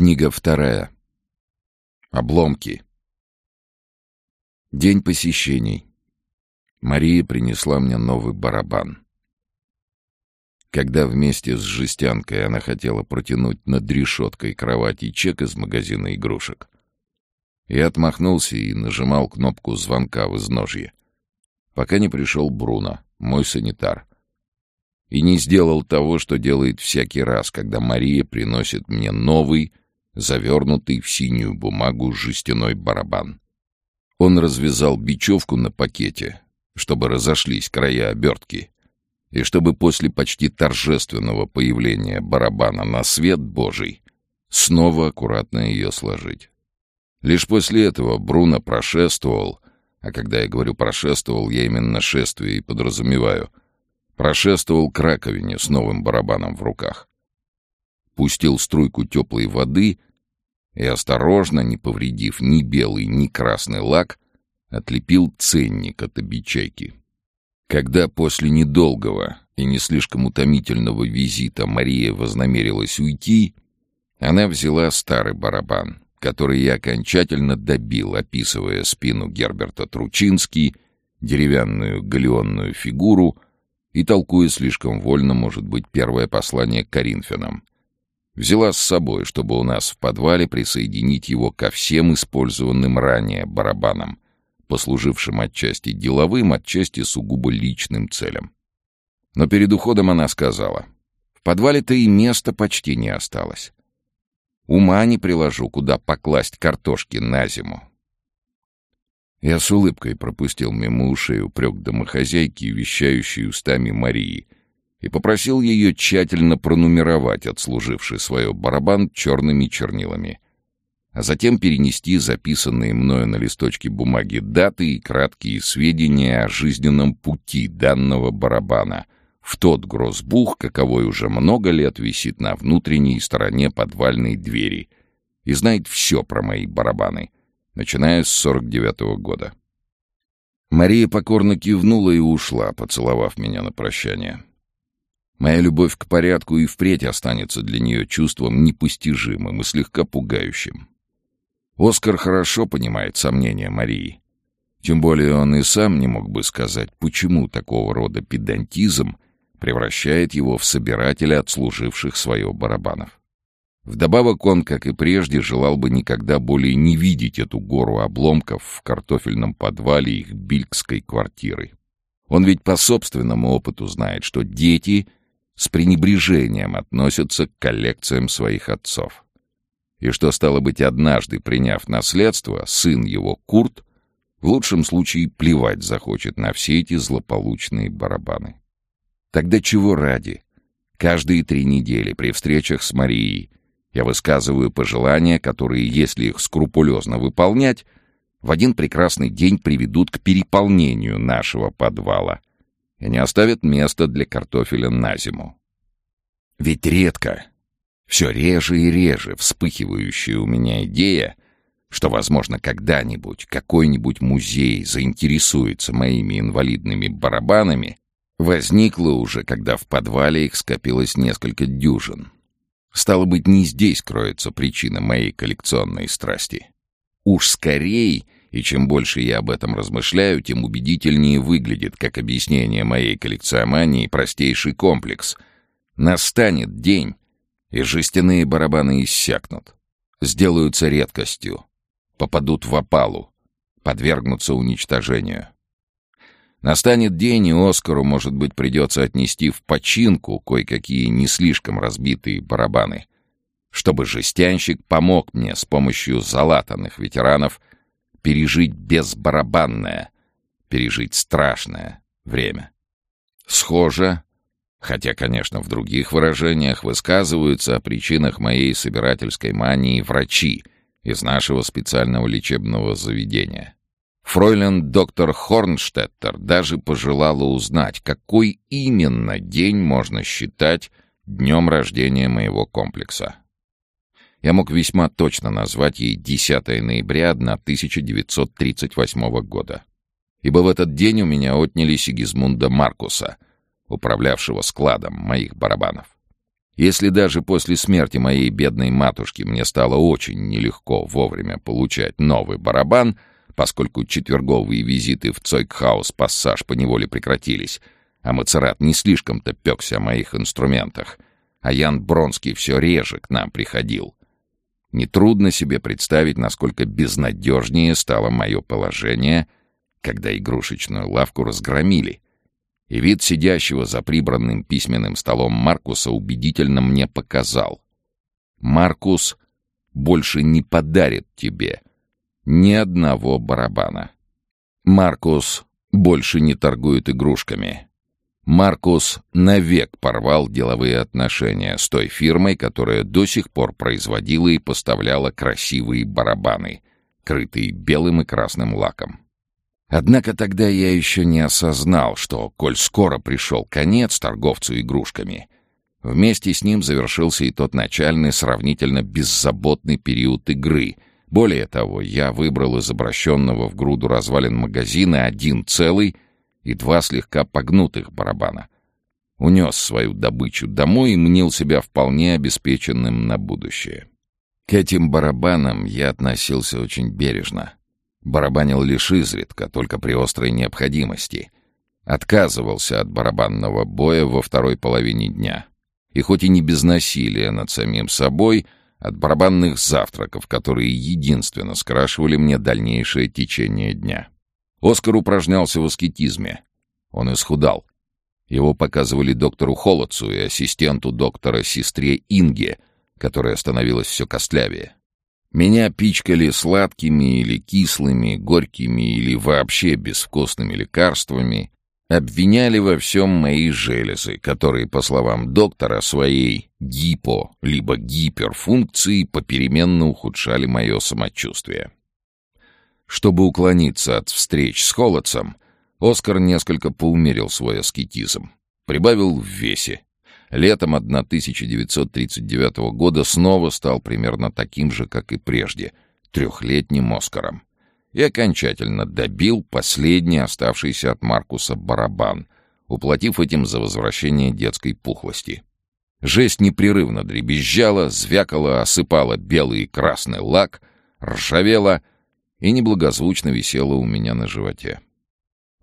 Книга вторая. Обломки. День посещений. Мария принесла мне новый барабан. Когда вместе с жестянкой она хотела протянуть над решеткой кровати чек из магазина игрушек, я отмахнулся и нажимал кнопку звонка в изножье, пока не пришел Бруно, мой санитар, и не сделал того, что делает всякий раз, когда Мария приносит мне новый, завернутый в синюю бумагу жестяной барабан. Он развязал бечевку на пакете, чтобы разошлись края обертки, и чтобы после почти торжественного появления барабана на свет Божий снова аккуратно ее сложить. Лишь после этого Бруно прошествовал, а когда я говорю «прошествовал», я именно шествие и подразумеваю, прошествовал к раковине с новым барабаном в руках пустил струйку теплой воды и, осторожно, не повредив ни белый, ни красный лак, отлепил ценник от обечайки. Когда после недолгого и не слишком утомительного визита Мария вознамерилась уйти, она взяла старый барабан, который я окончательно добил, описывая спину Герберта Тручински, деревянную галеонную фигуру и толкуя слишком вольно, может быть, первое послание к Коринфянам. Взяла с собой, чтобы у нас в подвале присоединить его ко всем использованным ранее барабанам, послужившим отчасти деловым, отчасти сугубо личным целям. Но перед уходом она сказала, «В подвале-то и места почти не осталось. Ума не приложу, куда покласть картошки на зиму». Я с улыбкой пропустил мимо ушей упрек домохозяйки, вещающей устами Марии — и попросил ее тщательно пронумеровать отслуживший свое барабан черными чернилами, а затем перенести записанные мною на листочке бумаги даты и краткие сведения о жизненном пути данного барабана в тот грозбух, каковой уже много лет висит на внутренней стороне подвальной двери и знает все про мои барабаны, начиная с 49-го года. Мария покорно кивнула и ушла, поцеловав меня на прощание. Моя любовь к порядку и впредь останется для нее чувством непостижимым и слегка пугающим. Оскар хорошо понимает сомнения Марии. Тем более он и сам не мог бы сказать, почему такого рода педантизм превращает его в собирателя отслуживших свое барабанов. Вдобавок он, как и прежде, желал бы никогда более не видеть эту гору обломков в картофельном подвале их бильгской квартиры. Он ведь по собственному опыту знает, что дети — с пренебрежением относятся к коллекциям своих отцов. И что, стало быть, однажды приняв наследство, сын его, Курт, в лучшем случае плевать захочет на все эти злополучные барабаны. Тогда чего ради? Каждые три недели при встречах с Марией я высказываю пожелания, которые, если их скрупулезно выполнять, в один прекрасный день приведут к переполнению нашего подвала — и не оставит места для картофеля на зиму. Ведь редко, все реже и реже вспыхивающая у меня идея, что, возможно, когда-нибудь какой-нибудь музей заинтересуется моими инвалидными барабанами, возникла уже, когда в подвале их скопилось несколько дюжин. Стало быть, не здесь кроется причина моей коллекционной страсти. Уж скорее и чем больше я об этом размышляю, тем убедительнее выглядит, как объяснение моей коллекционмании, простейший комплекс. Настанет день, и жестяные барабаны иссякнут, сделаются редкостью, попадут в опалу, подвергнутся уничтожению. Настанет день, и Оскару, может быть, придется отнести в починку кое-какие не слишком разбитые барабаны, чтобы жестянщик помог мне с помощью залатанных ветеранов пережить безбарабанное, пережить страшное время. Схоже, хотя, конечно, в других выражениях высказываются о причинах моей собирательской мании врачи из нашего специального лечебного заведения. Фройлен доктор Хорнштеттер даже пожелала узнать, какой именно день можно считать днем рождения моего комплекса я мог весьма точно назвать ей 10 ноября 1938 года. Ибо в этот день у меня отняли Сигизмунда Маркуса, управлявшего складом моих барабанов. Если даже после смерти моей бедной матушки мне стало очень нелегко вовремя получать новый барабан, поскольку четверговые визиты в Цойкхаус пассаж поневоле прекратились, а Мацерат не слишком-то пекся о моих инструментах, а Ян Бронский все реже к нам приходил. Нетрудно себе представить, насколько безнадежнее стало мое положение, когда игрушечную лавку разгромили — и вид сидящего за прибранным письменным столом Маркуса убедительно мне показал. Маркус больше не подарит тебе ни одного барабана. Маркус больше не торгует игрушками. Маркус навек порвал деловые отношения с той фирмой, которая до сих пор производила и поставляла красивые барабаны, крытые белым и красным лаком. Однако тогда я еще не осознал, что, коль скоро пришел конец торговцу игрушками, вместе с ним завершился и тот начальный сравнительно беззаботный период игры. Более того, я выбрал из обращенного в груду развалин магазина один целый и два слегка погнутых барабана. Унес свою добычу домой и мнил себя вполне обеспеченным на будущее. К этим барабанам я относился очень бережно — Барабанил лишь изредка, только при острой необходимости. Отказывался от барабанного боя во второй половине дня. И хоть и не без насилия над самим собой, от барабанных завтраков, которые единственно скрашивали мне дальнейшее течение дня. Оскар упражнялся в аскетизме. Он исхудал. Его показывали доктору Холодцу и ассистенту доктора сестре Инге, которая становилась все костлявее. Меня пичкали сладкими или кислыми, горькими или вообще безвкусными лекарствами, обвиняли во всем мои железы, которые, по словам доктора, своей гипо- либо гиперфункцией попеременно ухудшали мое самочувствие. Чтобы уклониться от встреч с Холодцем, Оскар несколько поумерил свой аскетизм, прибавил в весе летом 1939 года снова стал примерно таким же, как и прежде, трехлетним Оскаром. И окончательно добил последний оставшийся от Маркуса барабан, уплатив этим за возвращение детской пухлости. Жесть непрерывно дребезжала, звякала, осыпала белый и красный лак, ржавела и неблагозвучно висела у меня на животе.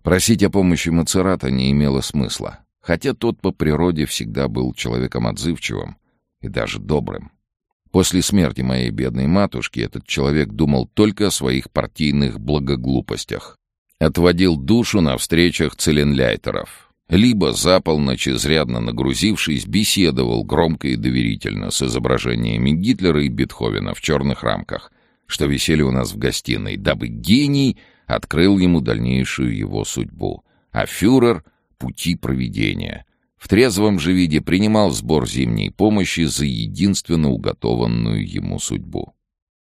Просить о помощи Мацерата не имело смысла хотя тот по природе всегда был человеком отзывчивым и даже добрым. После смерти моей бедной матушки этот человек думал только о своих партийных благоглупостях. Отводил душу на встречах целенляйтеров. Либо за полночь, изрядно нагрузившись, беседовал громко и доверительно с изображениями Гитлера и Бетховена в черных рамках, что висели у нас в гостиной, дабы гений открыл ему дальнейшую его судьбу. А фюрер — пути проведения. В трезвом же виде принимал сбор зимней помощи за единственно уготованную ему судьбу.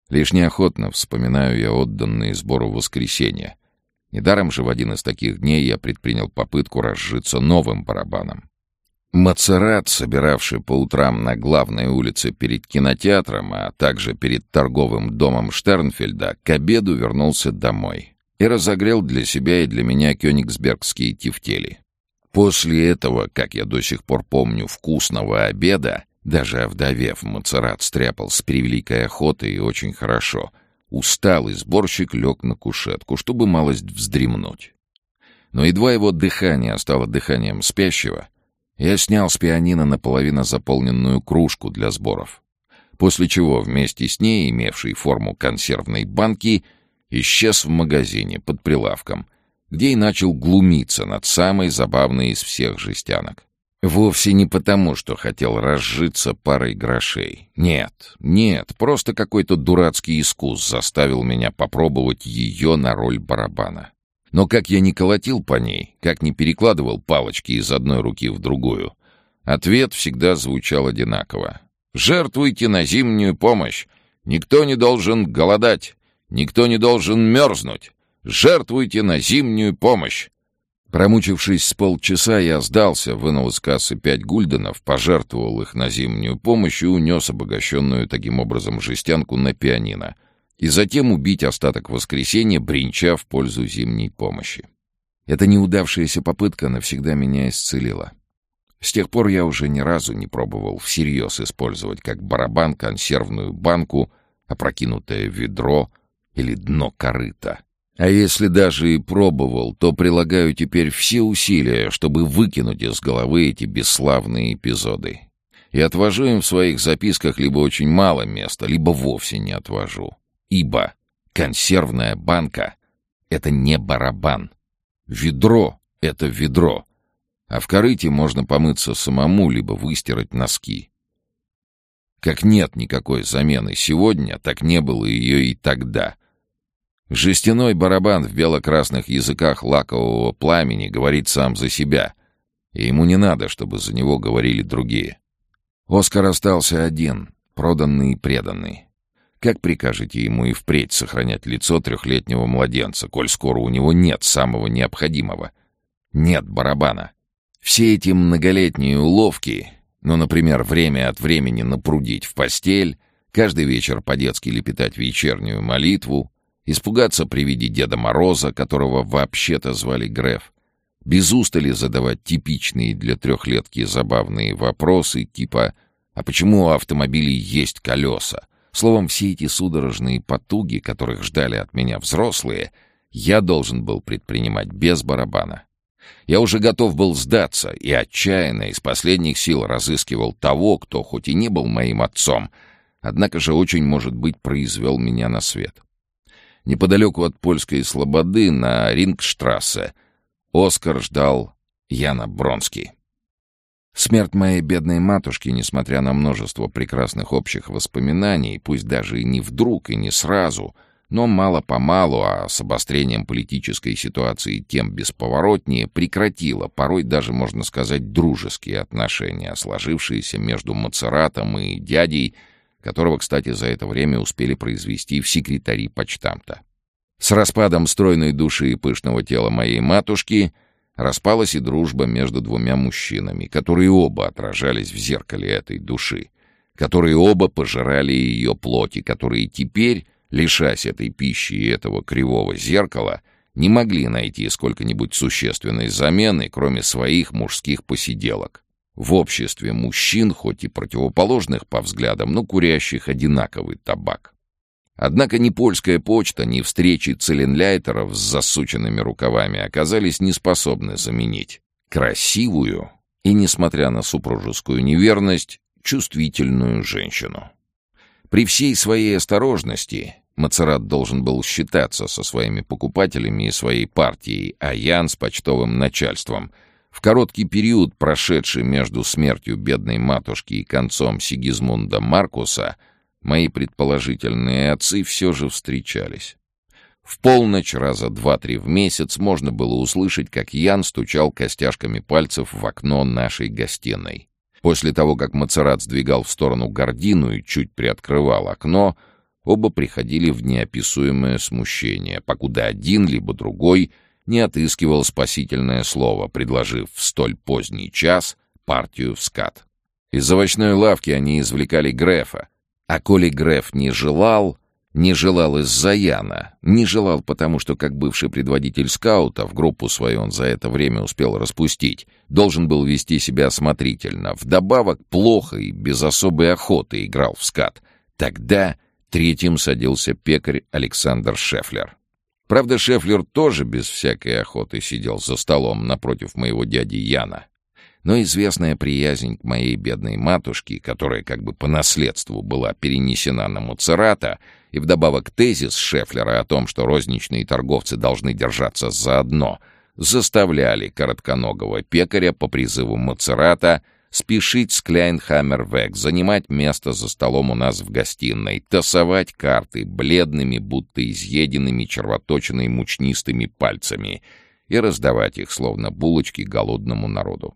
Лишь неохотно вспоминаю я отданные сбору воскресенья. Недаром же в один из таких дней я предпринял попытку разжиться новым барабаном. Мацерат, собиравший по утрам на главной улице перед кинотеатром, а также перед торговым домом Штернфельда, к обеду вернулся домой и разогрел для себя и для меня кёнигсбергские тефтели. После этого, как я до сих пор помню, вкусного обеда, даже овдовев, Мацерат стряпал с превеликой охотой и очень хорошо. Усталый сборщик лег на кушетку, чтобы малость вздремнуть. Но едва его дыхание стало дыханием спящего, я снял с пианино наполовину заполненную кружку для сборов, после чего вместе с ней, имевшей форму консервной банки, исчез в магазине под прилавком — где и начал глумиться над самой забавной из всех жестянок. Вовсе не потому, что хотел разжиться парой грошей. Нет, нет, просто какой-то дурацкий искус заставил меня попробовать ее на роль барабана. Но как я не колотил по ней, как не перекладывал палочки из одной руки в другую, ответ всегда звучал одинаково. «Жертвуйте на зимнюю помощь! Никто не должен голодать! Никто не должен мерзнуть! Жертвуйте на зимнюю помощь!» Промучившись с полчаса, я сдался, вынул из кассы пять гульденов, пожертвовал их на зимнюю помощь и унес обогащенную таким образом жестянку на пианино. И затем убить остаток воскресенья, бренча в пользу зимней помощи. Эта неудавшаяся попытка навсегда меня исцелила. С тех пор я уже ни разу не пробовал всерьез использовать как барабан консервную банку, опрокинутое ведро или дно корыта. А если даже и пробовал, то прилагаю теперь все усилия, чтобы выкинуть из головы эти бесславные эпизоды. И отвожу им в своих записках либо очень мало места, либо вовсе не отвожу. Ибо консервная банка — это не барабан. Ведро — это ведро. А в корыте можно помыться самому, либо выстирать носки. Как нет никакой замены сегодня, так не было ее и тогда. Жестяной барабан в бело-красных языках лакового пламени говорит сам за себя, и ему не надо, чтобы за него говорили другие. Оскар остался один, проданный и преданный. Как прикажете ему и впредь сохранять лицо трехлетнего младенца, коль скоро у него нет самого необходимого? Нет барабана. Все эти многолетние уловки, ну, например, время от времени напрудить в постель, каждый вечер по-детски лепетать вечернюю молитву, испугаться при виде Деда Мороза, которого вообще-то звали Греф, без устали задавать типичные для трехлетки забавные вопросы типа «А почему у автомобилей есть колеса?» Словом, все эти судорожные потуги, которых ждали от меня взрослые, я должен был предпринимать без барабана. Я уже готов был сдаться и отчаянно из последних сил разыскивал того, кто хоть и не был моим отцом, однако же очень, может быть, произвел меня на свет. Неподалеку от польской слободы на Рингштрассе Оскар ждал Яна Бронский. Смерть моей бедной матушки, несмотря на множество прекрасных общих воспоминаний, пусть даже и не вдруг и не сразу, но мало-помалу, а с обострением политической ситуации тем бесповоротнее, прекратила, порой даже, можно сказать, дружеские отношения, сложившиеся между Мацератом и дядей, которого, кстати, за это время успели произвести в секретари почтамта. С распадом стройной души и пышного тела моей матушки распалась и дружба между двумя мужчинами, которые оба отражались в зеркале этой души, которые оба пожирали ее плоти, которые теперь, лишась этой пищи и этого кривого зеркала, не могли найти сколько-нибудь существенной замены, кроме своих мужских посиделок в обществе мужчин, хоть и противоположных по взглядам, но курящих одинаковый табак. Однако ни польская почта, ни встречи целенляйтеров с засученными рукавами оказались неспособны заменить красивую и, несмотря на супружескую неверность, чувствительную женщину. При всей своей осторожности Мацерат должен был считаться со своими покупателями и своей партией, а Ян с почтовым начальством — в короткий период, прошедший между смертью бедной матушки и концом Сигизмунда Маркуса, мои предположительные отцы все же встречались. В полночь раза два-три в месяц можно было услышать, как Ян стучал костяшками пальцев в окно нашей гостиной. После того, как Мацерат сдвигал в сторону гордину и чуть приоткрывал окно, оба приходили в неописуемое смущение, покуда один либо другой — не отыскивал спасительное слово, предложив в столь поздний час партию в скат. Из овощной лавки они извлекали Грефа, а коли Греф не желал, не желал из-за Яна, не желал потому, что как бывший предводитель скаутов, группу свою он за это время успел распустить, должен был вести себя осмотрительно, вдобавок плохо и без особой охоты играл в скат. Тогда третьим садился пекарь Александр Шефлер. Правда, Шефлер тоже без всякой охоты сидел за столом напротив моего дяди Яна. Но известная приязнь к моей бедной матушке, которая как бы по наследству была перенесена на Муцерата, и вдобавок тезис Шефлера о том, что розничные торговцы должны держаться заодно, заставляли коротконогого пекаря по призыву Муцерата — спешить с Кляйнхаммервек, занимать место за столом у нас в гостиной, тасовать карты бледными, будто изъеденными червоточиной мучнистыми пальцами и раздавать их, словно булочки, голодному народу.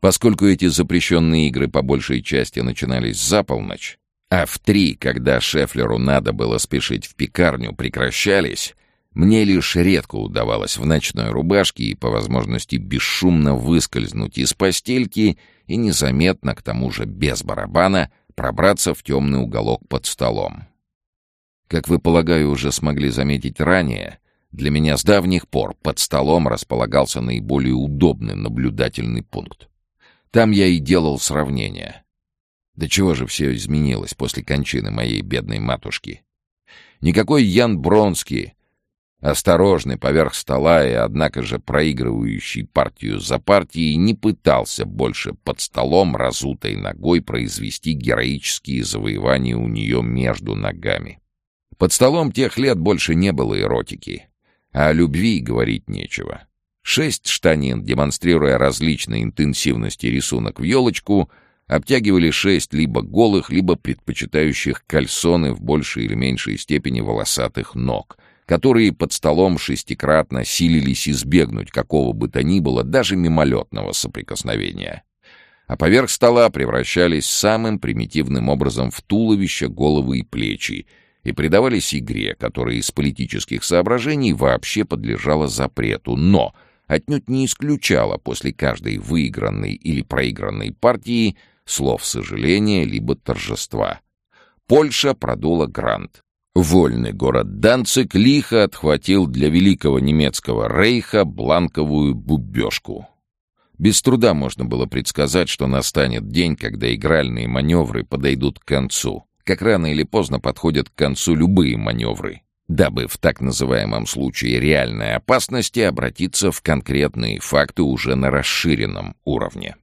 Поскольку эти запрещенные игры по большей части начинались за полночь, а в три, когда Шефлеру надо было спешить в пекарню, прекращались, мне лишь редко удавалось в ночной рубашке и, по возможности, бесшумно выскользнуть из постельки и незаметно, к тому же без барабана, пробраться в темный уголок под столом. Как вы, полагаю, уже смогли заметить ранее, для меня с давних пор под столом располагался наиболее удобный наблюдательный пункт. Там я и делал сравнения. Да чего же все изменилось после кончины моей бедной матушки? Никакой Ян Бронский, осторожный поверх стола и, однако же, проигрывающий партию за партией, не пытался больше под столом разутой ногой произвести героические завоевания у нее между ногами. Под столом тех лет больше не было эротики, а о любви говорить нечего. Шесть штанин, демонстрируя различные интенсивности рисунок в елочку, обтягивали шесть либо голых, либо предпочитающих кальсоны в большей или меньшей степени волосатых ног, которые под столом шестикратно силились избегнуть какого бы то ни было даже мимолетного соприкосновения. А поверх стола превращались самым примитивным образом в туловище, головы и плечи, и предавались игре, которая из политических соображений вообще подлежала запрету, но отнюдь не исключала после каждой выигранной или проигранной партии слов сожаления либо торжества. Польша продула грант. Вольный город Данцик лихо отхватил для великого немецкого рейха бланковую бубежку. Без труда можно было предсказать, что настанет день, когда игральные маневры подойдут к концу, как рано или поздно подходят к концу любые маневры, дабы в так называемом случае реальной опасности обратиться в конкретные факты уже на расширенном уровне.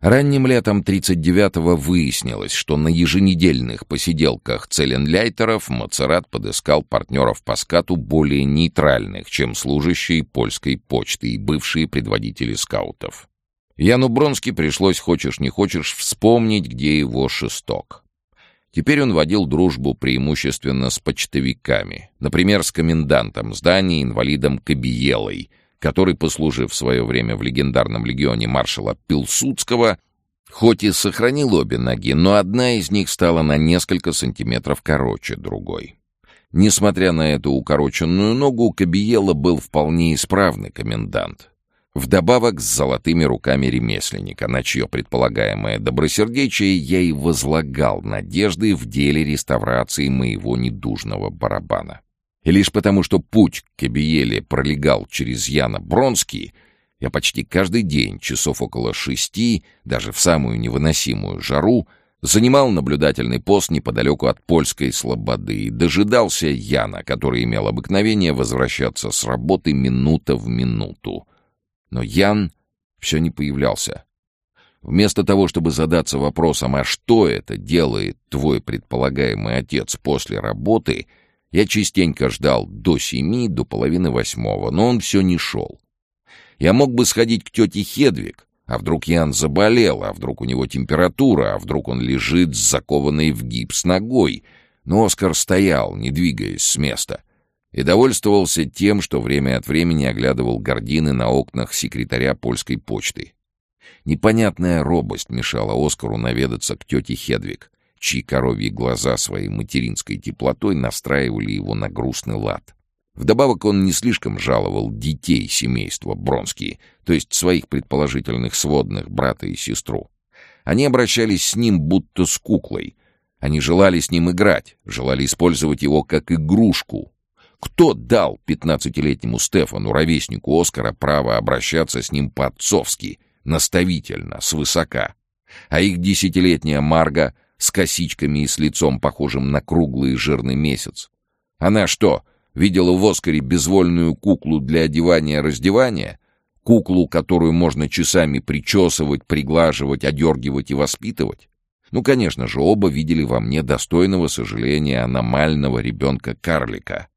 Ранним летом 39-го выяснилось, что на еженедельных посиделках целенляйтеров Мацерат подыскал партнеров по скату более нейтральных, чем служащие польской почты и бывшие предводители скаутов. Яну Бронски пришлось, хочешь не хочешь, вспомнить, где его шесток. Теперь он водил дружбу преимущественно с почтовиками, например, с комендантом здания инвалидом Кабиелой, который, послужив в свое время в легендарном легионе маршала Пилсудского, хоть и сохранил обе ноги, но одна из них стала на несколько сантиметров короче другой. Несмотря на эту укороченную ногу, Кабиела был вполне исправный комендант. Вдобавок с золотыми руками ремесленника, на чье предполагаемое добросердечие я и возлагал надежды в деле реставрации моего недужного барабана. И лишь потому, что путь к Кебиеле пролегал через Яна Бронский, я почти каждый день, часов около шести, даже в самую невыносимую жару, занимал наблюдательный пост неподалеку от польской слободы и дожидался Яна, который имел обыкновение возвращаться с работы минута в минуту. Но Ян все не появлялся. Вместо того, чтобы задаться вопросом, а что это делает твой предполагаемый отец после работы, я частенько ждал до семи, до половины восьмого, но он все не шел. Я мог бы сходить к тете Хедвиг, а вдруг Ян заболел, а вдруг у него температура, а вдруг он лежит с закованной в гипс ногой. Но Оскар стоял, не двигаясь с места, и довольствовался тем, что время от времени оглядывал гардины на окнах секретаря польской почты. Непонятная робость мешала Оскару наведаться к тете Хедвиг чьи коровьи глаза своей материнской теплотой настраивали его на грустный лад. Вдобавок он не слишком жаловал детей семейства Бронские, то есть своих предположительных сводных, брата и сестру. Они обращались с ним будто с куклой. Они желали с ним играть, желали использовать его как игрушку. Кто дал пятнадцатилетнему Стефану, ровеснику Оскара, право обращаться с ним по-отцовски, наставительно, свысока? А их десятилетняя Марга — с косичками и с лицом, похожим на круглый жирный месяц. Она что, видела в Оскаре безвольную куклу для одевания-раздевания? Куклу, которую можно часами причесывать, приглаживать, одергивать и воспитывать? Ну, конечно же, оба видели во мне достойного сожаления аномального ребенка-карлика.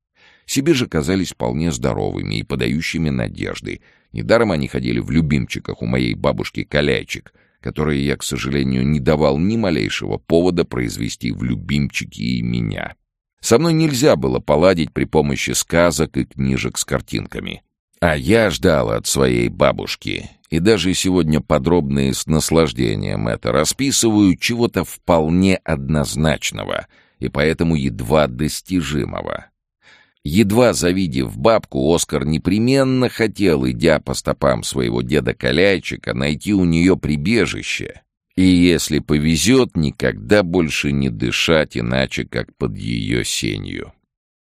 Себе же казались вполне здоровыми и подающими надежды. Недаром они ходили в любимчиках у моей бабушки Каляйчик, которые я, к сожалению, не давал ни малейшего повода произвести в любимчики и меня. Со мной нельзя было поладить при помощи сказок и книжек с картинками. А я ждал от своей бабушки, и даже сегодня подробно и с наслаждением это расписываю, чего-то вполне однозначного и поэтому едва достижимого. Едва завидев бабку, Оскар непременно хотел, идя по стопам своего деда Каляйчика, найти у нее прибежище. И если повезет, никогда больше не дышать иначе, как под ее сенью.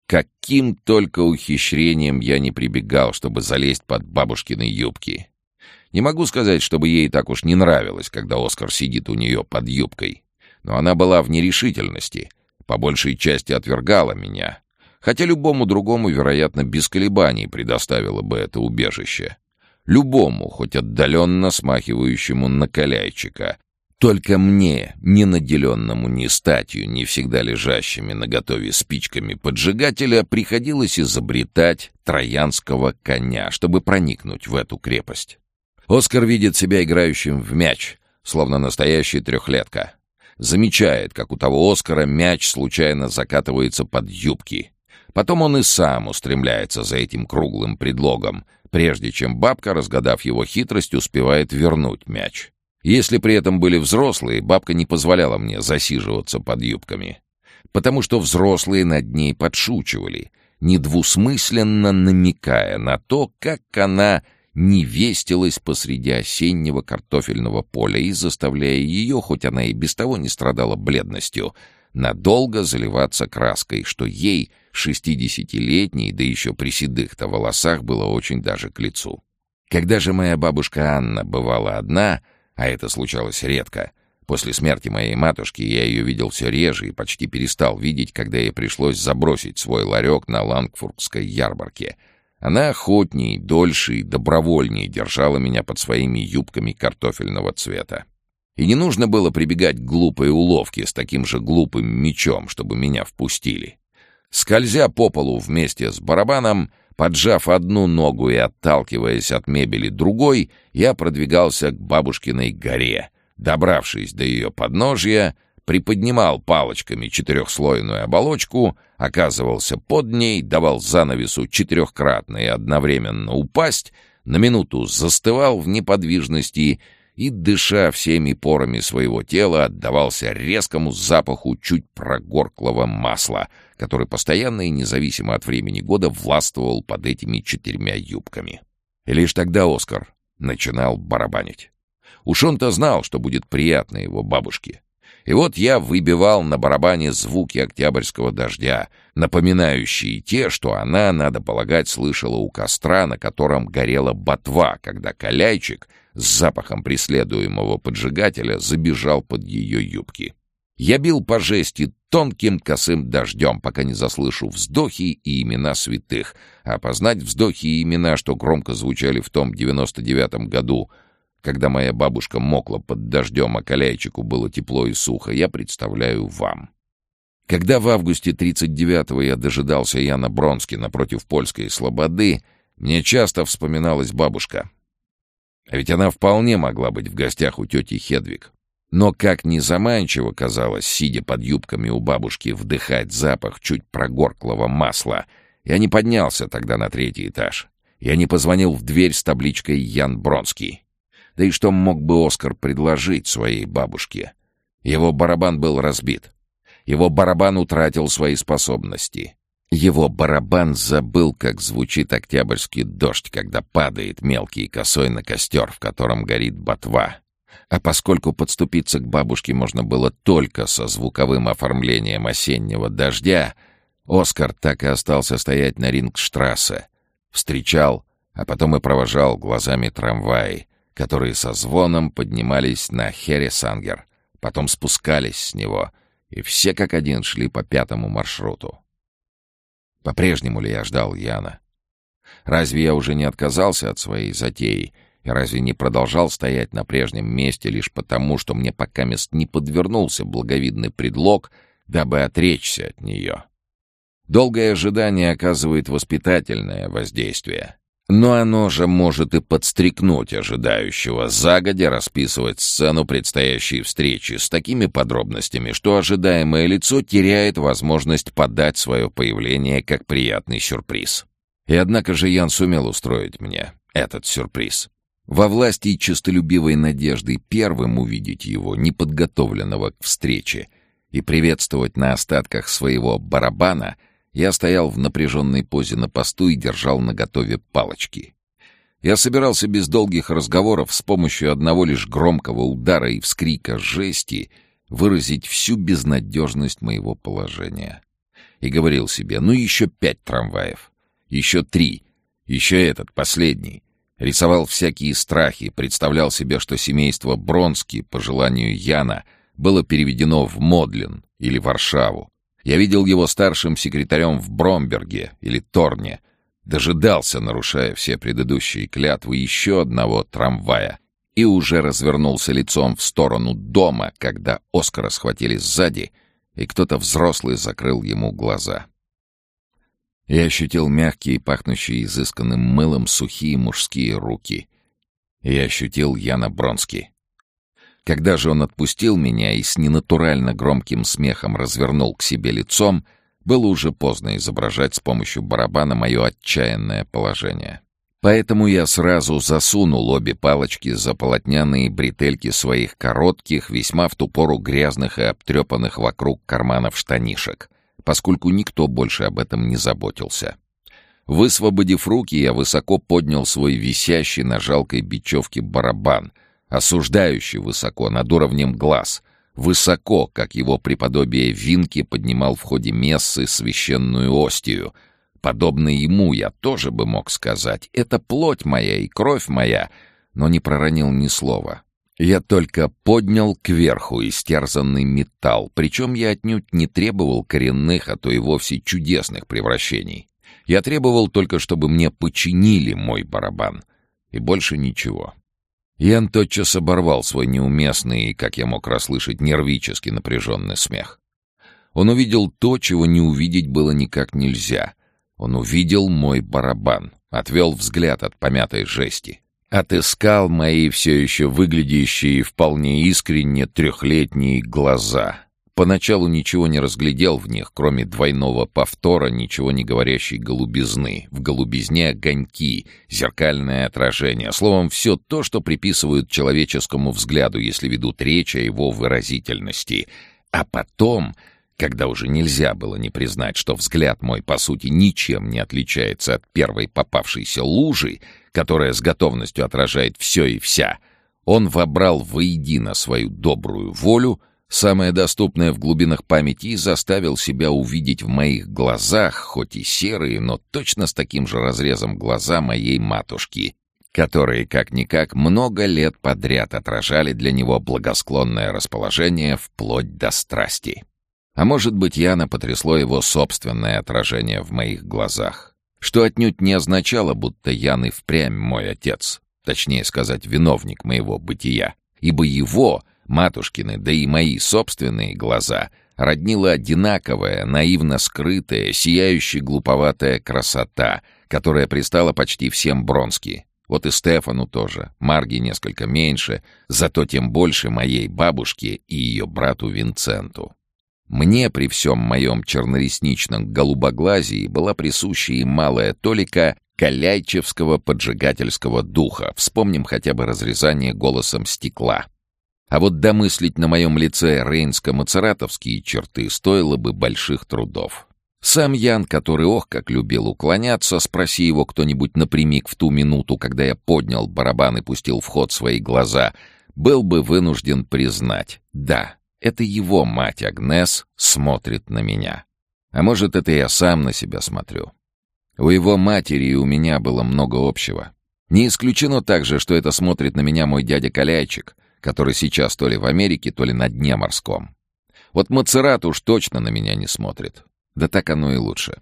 Каким только ухищрением я не прибегал, чтобы залезть под бабушкины юбки. Не могу сказать, чтобы ей так уж не нравилось, когда Оскар сидит у нее под юбкой. Но она была в нерешительности, по большей части отвергала меня, хотя любому другому, вероятно, без колебаний предоставила бы это убежище. Любому, хоть отдаленно смахивающему на коляйчика. Только мне, не наделенному ни статью, ни всегда лежащими на готове спичками поджигателя, приходилось изобретать троянского коня, чтобы проникнуть в эту крепость. Оскар видит себя играющим в мяч, словно настоящий трехлетка. Замечает, как у того Оскара мяч случайно закатывается под юбки. Потом он и сам устремляется за этим круглым предлогом, прежде чем бабка, разгадав его хитрость, успевает вернуть мяч. Если при этом были взрослые, бабка не позволяла мне засиживаться под юбками. Потому что взрослые над ней подшучивали, недвусмысленно намекая на то, как она невестилась посреди осеннего картофельного поля и заставляя ее, хоть она и без того не страдала бледностью, надолго заливаться краской, что ей, шестидесятилетней, да еще при седых-то волосах, было очень даже к лицу. Когда же моя бабушка Анна бывала одна, а это случалось редко, после смерти моей матушки я ее видел все реже и почти перестал видеть, когда ей пришлось забросить свой ларек на Лангфуртской ярмарке — она охотней, дольше и добровольней держала меня под своими юбками картофельного цвета. И не нужно было прибегать к глупой уловке с таким же глупым мечом, чтобы меня впустили. Скользя по полу вместе с барабаном, поджав одну ногу и отталкиваясь от мебели другой, я продвигался к бабушкиной горе. Добравшись до ее подножья, приподнимал палочками четырехслойную оболочку, оказывался под ней, давал занавесу четырехкратно и одновременно упасть, на минуту застывал в неподвижности и, дыша всеми порами своего тела, отдавался резкому запаху чуть прогорклого масла, который постоянно и независимо от времени года властвовал под этими четырьмя юбками. И лишь тогда Оскар начинал барабанить. Уж он-то знал, что будет приятно его бабушке. И вот я выбивал на барабане звуки октябрьского дождя, напоминающие те, что она, надо полагать, слышала у костра, на котором горела ботва, когда Каляйчик с запахом преследуемого поджигателя забежал под ее юбки. Я бил по жести тонким косым дождем, пока не заслышу вздохи и имена святых, а опознать вздохи и имена, что громко звучали в том девяносто девятом году — когда моя бабушка мокла под дождем, а Каляйчику было тепло и сухо, я представляю вам. Когда в августе 39-го я дожидался Яна Бронски напротив польской слободы, мне часто вспоминалась бабушка. А ведь она вполне могла быть в гостях у тети Хедвиг. Но как незаманчиво казалось, сидя под юбками у бабушки, вдыхать запах чуть прогорклого масла, я не поднялся тогда на третий этаж. Я не позвонил в дверь с табличкой «Ян Бронский». Да и что мог бы Оскар предложить своей бабушке? Его барабан был разбит. Его барабан утратил свои способности. Его барабан забыл, как звучит октябрьский дождь, когда падает мелкий косой на костер, в котором горит ботва. А поскольку подступиться к бабушке можно было только со звуковым оформлением осеннего дождя, Оскар так и остался стоять на Рингштрассе. Встречал, а потом и провожал глазами трамваи, которые со звоном поднимались на Хересангер, потом спускались с него, и все как один шли по пятому маршруту. По-прежнему ли я ждал Яна? Разве я уже не отказался от своей затеи, и разве не продолжал стоять на прежнем месте лишь потому, что мне пока мест не подвернулся благовидный предлог, дабы отречься от нее? Долгое ожидание оказывает воспитательное воздействие. Но оно же может и подстрекнуть ожидающего, загодя расписывать сцену предстоящей встречи с такими подробностями, что ожидаемое лицо теряет возможность подать свое появление как приятный сюрприз. И однако же Ян сумел устроить мне этот сюрприз. Во власти и честолюбивой надежды первым увидеть его, неподготовленного к встрече, и приветствовать на остатках своего барабана — я стоял в напряженной позе на посту и держал наготове палочки. Я собирался без долгих разговоров с помощью одного лишь громкого удара и вскрика жести выразить всю безнадежность моего положения. И говорил себе, ну еще пять трамваев, еще три, еще этот, последний. Рисовал всякие страхи, представлял себе, что семейство Бронски, по желанию Яна, было переведено в Модлин или Варшаву. Я видел его старшим секретарем в Бромберге или Торне. Дожидался, нарушая все предыдущие клятвы, еще одного трамвая. И уже развернулся лицом в сторону дома, когда Оскара схватили сзади, и кто-то взрослый закрыл ему глаза. Я ощутил мягкие, пахнущие изысканным мылом сухие мужские руки. Я ощутил Яна Бронски. Когда же он отпустил меня и с ненатурально громким смехом развернул к себе лицом, было уже поздно изображать с помощью барабана мое отчаянное положение. Поэтому я сразу засунул обе палочки за полотняные бретельки своих коротких, весьма в ту пору грязных и обтрепанных вокруг карманов штанишек, поскольку никто больше об этом не заботился. Высвободив руки, я высоко поднял свой висящий на жалкой бечевке барабан, осуждающий высоко, над уровнем глаз, высоко, как его преподобие Винки поднимал в ходе мессы священную остию. Подобно ему я тоже бы мог сказать «это плоть моя и кровь моя», но не проронил ни слова. Я только поднял кверху истерзанный металл, причем я отнюдь не требовал коренных, а то и вовсе чудесных превращений. Я требовал только, чтобы мне починили мой барабан. И больше ничего. Ян тотчас оборвал свой неуместный, как я мог расслышать, нервически напряженный смех. Он увидел то, чего не увидеть было никак нельзя. Он увидел мой барабан, отвел взгляд от помятой жести отыскал мои все еще выглядящие вполне искренне трехлетние глаза. Поначалу ничего не разглядел в них, кроме двойного повтора, ничего не говорящей голубизны. В голубизне огоньки, зеркальное отражение. Словом, все то, что приписывают человеческому взгляду, если ведут речь о его выразительности. А потом когда уже нельзя было не признать, что взгляд мой, по сути, ничем не отличается от первой попавшейся лужи, которая с готовностью отражает все и вся, он вобрал воедино свою добрую волю, самое доступное в глубинах памяти, и заставил себя увидеть в моих глазах, хоть и серые, но точно с таким же разрезом глаза моей матушки, которые, как-никак, много лет подряд отражали для него благосклонное расположение вплоть до страсти. А может быть, Яна потрясло его собственное отражение в моих глазах, что отнюдь не означало, будто Ян и впрямь мой отец, точнее сказать, виновник моего бытия, ибо его, матушкины, да и мои собственные глаза роднила одинаковая, наивно скрытая, сияющая глуповатая красота, которая пристала почти всем Бронски. Вот и Стефану тоже, Марги несколько меньше, зато тем больше моей бабушке и ее брату Винценту. Мне при всем моем черноресничном голубоглазии была присуща и малая толика каляйчевского поджигательского духа. Вспомним хотя бы разрезание голосом стекла. А вот домыслить на моем лице рейнско-мацератовские черты стоило бы больших трудов. Сам Ян, который ох как любил уклоняться, спроси его кто-нибудь напрямик в ту минуту, когда я поднял барабан и пустил в ход свои глаза, был бы вынужден признать «да, это его мать Агнес смотрит на меня. А может, это я сам на себя смотрю. У его матери и у меня было много общего. Не исключено также, что это смотрит на меня мой дядя Каляйчик, который сейчас то ли в Америке, то ли на дне морском. Вот Мацерат уж точно на меня не смотрит. Да так оно и лучше.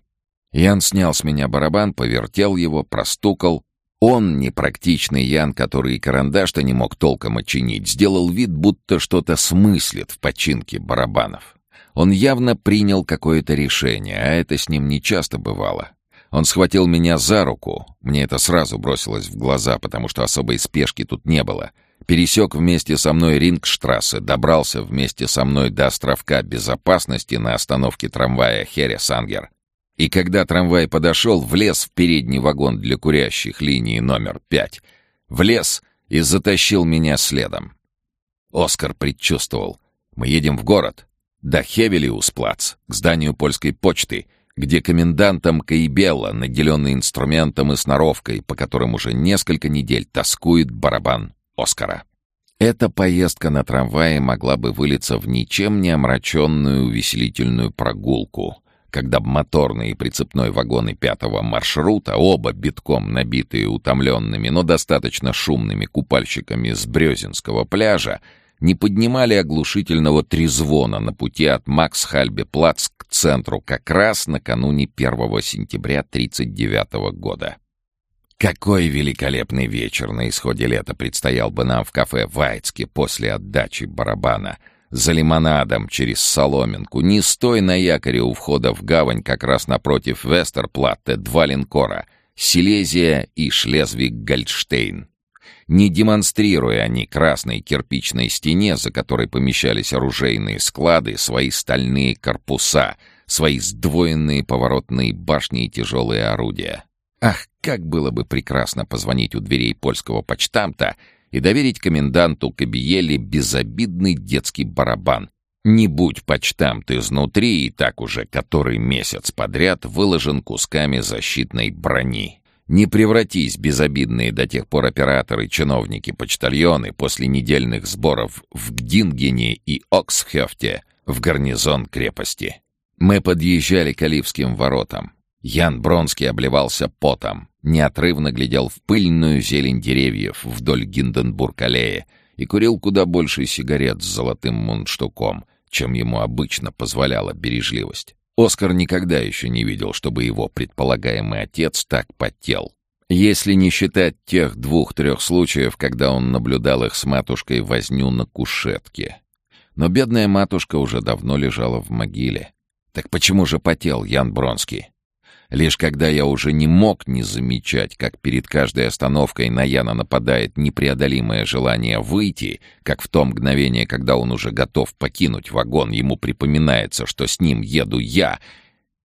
Ян снял с меня барабан, повертел его, простукал, он, непрактичный Ян, который и карандаш-то не мог толком очинить, сделал вид, будто что-то смыслит в починке барабанов. Он явно принял какое-то решение, а это с ним не часто бывало. Он схватил меня за руку, мне это сразу бросилось в глаза, потому что особой спешки тут не было. Пересек вместе со мной Рингштрассе, добрался вместе со мной до островка безопасности на остановке трамвая Хересангер и когда трамвай подошел, влез в передний вагон для курящих линии номер пять. Влез и затащил меня следом. Оскар предчувствовал. Мы едем в город. До Хевелиус-плац, к зданию польской почты, где комендантом Каибелла, наделенный инструментом и сноровкой, по которым уже несколько недель тоскует барабан Оскара. Эта поездка на трамвае могла бы вылиться в ничем не омраченную увеселительную прогулку — когда моторные и прицепной вагоны пятого маршрута, оба битком набитые утомленными, но достаточно шумными купальщиками с Брезинского пляжа, не поднимали оглушительного трезвона на пути от Макс-Хальбе-Плац к центру как раз накануне 1 сентября 1939 года. Какой великолепный вечер на исходе лета предстоял бы нам в кафе «Вайцке» после отдачи барабана — за лимонадом через Соломинку, не стой на якоре у входа в гавань как раз напротив Вестерплатте два линкора — Силезия и Шлезвиг-Гольдштейн. Не демонстрируя они красной кирпичной стене, за которой помещались оружейные склады, свои стальные корпуса, свои сдвоенные поворотные башни и тяжелые орудия. Ах, как было бы прекрасно позвонить у дверей польского почтамта — и доверить коменданту Кабиели безобидный детский барабан. Не будь почтамт изнутри и так уже который месяц подряд выложен кусками защитной брони. Не превратись безобидные до тех пор операторы, чиновники, почтальоны после недельных сборов в Гдингене и Оксхёфте в гарнизон крепости. Мы подъезжали к Оливским воротам. Ян Бронский обливался потом, неотрывно глядел в пыльную зелень деревьев вдоль Гинденбург-аллеи и курил куда больше сигарет с золотым мундштуком, чем ему обычно позволяла бережливость. Оскар никогда еще не видел, чтобы его предполагаемый отец так потел. Если не считать тех двух-трех случаев, когда он наблюдал их с матушкой возню на кушетке. Но бедная матушка уже давно лежала в могиле. Так почему же потел Ян Бронский? Лишь когда я уже не мог не замечать, как перед каждой остановкой на Яна нападает непреодолимое желание выйти, как в то мгновение, когда он уже готов покинуть вагон, ему припоминается, что с ним еду я,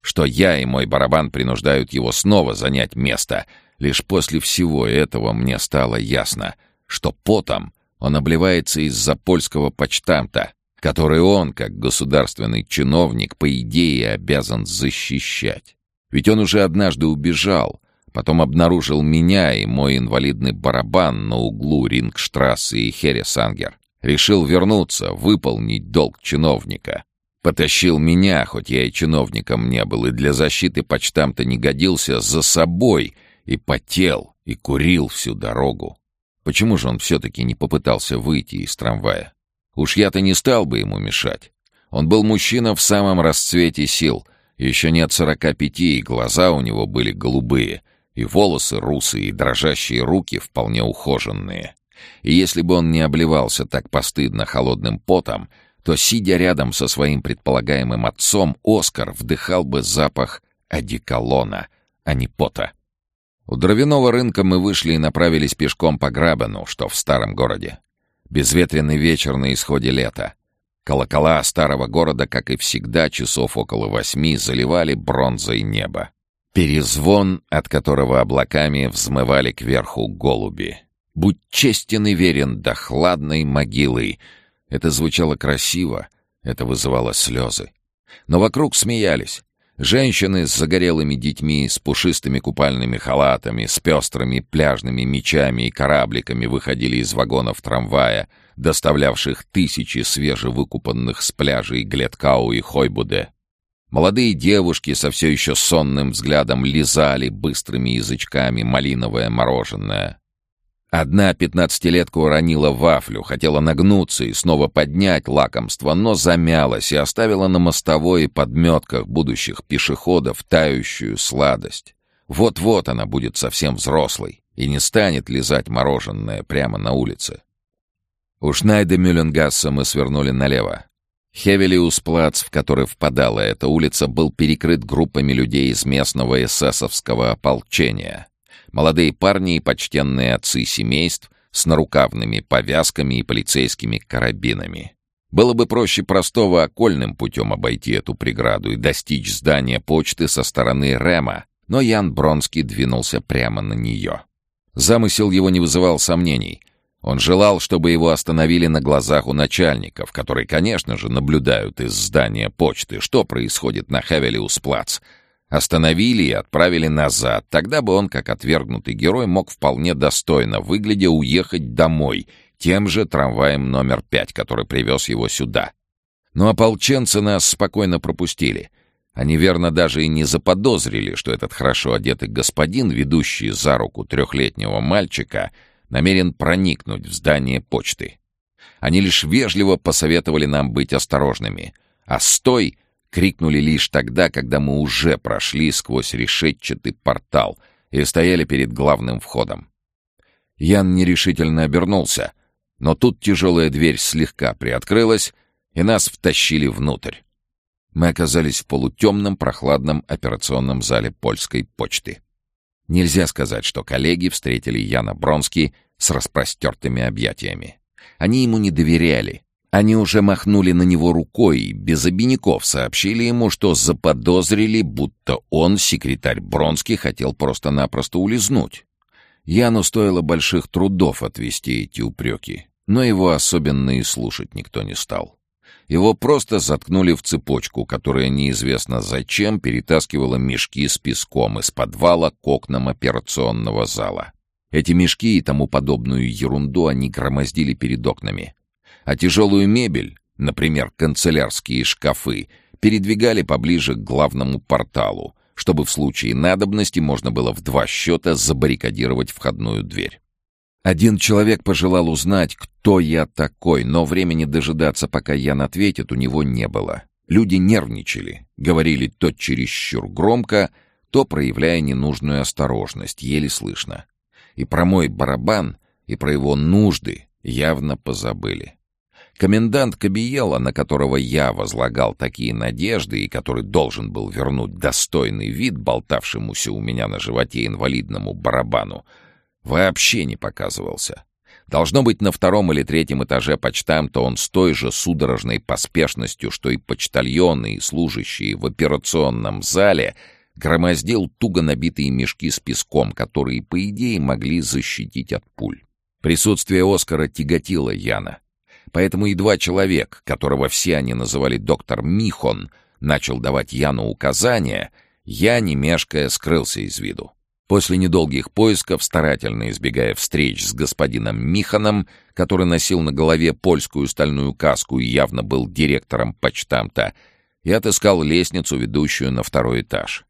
что я и мой барабан принуждают его снова занять место. Лишь после всего этого мне стало ясно, что потом он обливается из-за польского почтамта, который он, как государственный чиновник, по идее обязан защищать. Ведь он уже однажды убежал, потом обнаружил меня и мой инвалидный барабан на углу Рингштрассе и Хересангер. Решил вернуться, выполнить долг чиновника. Потащил меня, хоть я и чиновником не был, и для защиты почтамта не годился, за собой, и потел, и курил всю дорогу. Почему же он все-таки не попытался выйти из трамвая? Уж я-то не стал бы ему мешать. Он был мужчина в самом расцвете сил — еще нет сорока пяти, и глаза у него были голубые, и волосы русые, и дрожащие руки вполне ухоженные. И если бы он не обливался так постыдно холодным потом, то, сидя рядом со своим предполагаемым отцом, Оскар вдыхал бы запах одеколона, а не пота. У дровяного рынка мы вышли и направились пешком по Грабену, что в старом городе. Безветренный вечер на исходе лета. Колокола старого города, как и всегда, часов около восьми заливали бронзой небо. Перезвон, от которого облаками взмывали кверху голуби. «Будь честен и верен до хладной могилы!» Это звучало красиво, это вызывало слезы. Но вокруг смеялись. Женщины с загорелыми детьми, с пушистыми купальными халатами, с пестрыми пляжными мечами и корабликами выходили из вагонов трамвая — доставлявших тысячи свежевыкупанных с пляжей Глеткау и Хойбуде. Молодые девушки со все еще сонным взглядом лизали быстрыми язычками малиновое мороженое. Одна пятнадцатилетка уронила вафлю, хотела нагнуться и снова поднять лакомство, но замялась и оставила на мостовой и подметках будущих пешеходов тающую сладость. Вот-вот она будет совсем взрослой и не станет лизать мороженое прямо на улице. У Шнайде-Мюлленгасса мы свернули налево. Хевелиус-плац, в который впадала эта улица, был перекрыт группами людей из местного эсэсовского ополчения. Молодые парни и почтенные отцы семейств с нарукавными повязками и полицейскими карабинами. Было бы проще простого окольным путем обойти эту преграду и достичь здания почты со стороны Рема, но Ян Бронский двинулся прямо на нее. Замысел его не вызывал сомнений. Он желал, чтобы его остановили на глазах у начальников, которые, конечно же, наблюдают из здания почты, что происходит на Хевелиус-плац. Остановили и отправили назад. Тогда бы он, как отвергнутый герой, мог вполне достойно, выглядя, уехать домой, тем же трамваем номер пять, который привез его сюда. Но ополченцы нас спокойно пропустили. Они верно даже и не заподозрили, что этот хорошо одетый господин, ведущий за руку трехлетнего мальчика, намерен проникнуть в здание почты. Они лишь вежливо посоветовали нам быть осторожными, а «стой!» крикнули лишь тогда, когда мы уже прошли сквозь решетчатый портал и стояли перед главным входом. Ян нерешительно обернулся, но тут тяжелая дверь слегка приоткрылась, и нас втащили внутрь. Мы оказались в полутемном прохладном операционном зале польской почты. Нельзя сказать, что коллеги встретили Яна Бронски с распростертыми объятиями. Они ему не доверяли. Они уже махнули на него рукой и без обиняков сообщили ему, что заподозрили, будто он, секретарь Бронский, хотел просто-напросто улизнуть. Яну стоило больших трудов отвести эти упреки, но его особенно и слушать никто не стал. Его просто заткнули в цепочку, которая неизвестно зачем перетаскивала мешки с песком из подвала к окнам операционного зала. Эти мешки и тому подобную ерунду они громоздили перед окнами. А тяжелую мебель, например, канцелярские шкафы, передвигали поближе к главному порталу, чтобы в случае надобности можно было в два счета забаррикадировать входную дверь. Один человек пожелал узнать, кто я такой, но времени дожидаться, пока Ян ответит, у него не было. Люди нервничали, говорили то чересчур громко, то проявляя ненужную осторожность, еле слышно. И про мой барабан, и про его нужды явно позабыли. Комендант Кабиела, на которого я возлагал такие надежды и который должен был вернуть достойный вид болтавшемуся у меня на животе инвалидному барабану, вообще не показывался. Должно быть, на втором или третьем этаже почтамта он с той же судорожной поспешностью, что и почтальоны и служащие в операционном зале, громоздил туго набитые мешки с песком, которые, по идее, могли защитить от пуль. Присутствие Оскара тяготило Яна. Поэтому едва человек, которого все они называли доктор Михон, начал давать Яну указания, я, не мешкая, скрылся из виду. После недолгих поисков, старательно избегая встреч с господином Миханом, который носил на голове польскую стальную каску и явно был директором почтамта, я отыскал лестницу, ведущую на второй этаж.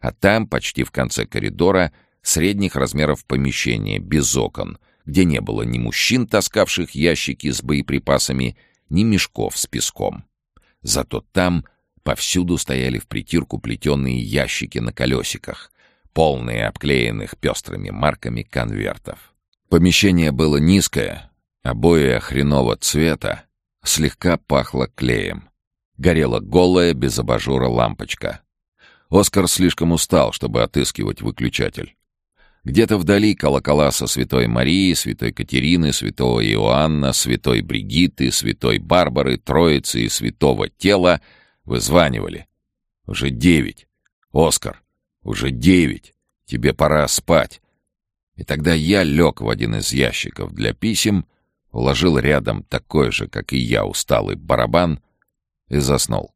А там, почти в конце коридора, средних размеров помещение, без окон — где не было ни мужчин, таскавших ящики с боеприпасами, ни мешков с песком. Зато там повсюду стояли в притирку плетеные ящики на колесиках, полные обклеенных пестрыми марками конвертов. Помещение было низкое, обои хренового цвета, слегка пахло клеем. Горела голая, без абажура лампочка. Оскар слишком устал, чтобы отыскивать выключатель. Где-то вдали колокола со святой Марии, святой Катерины, святого Иоанна, святой Бригитты, святой Барбары, Троицы и святого Тела вызванивали. Уже девять. Оскар, уже девять. Тебе пора спать. И тогда я лег в один из ящиков для писем, уложил рядом такой же, как и я, усталый барабан и заснул.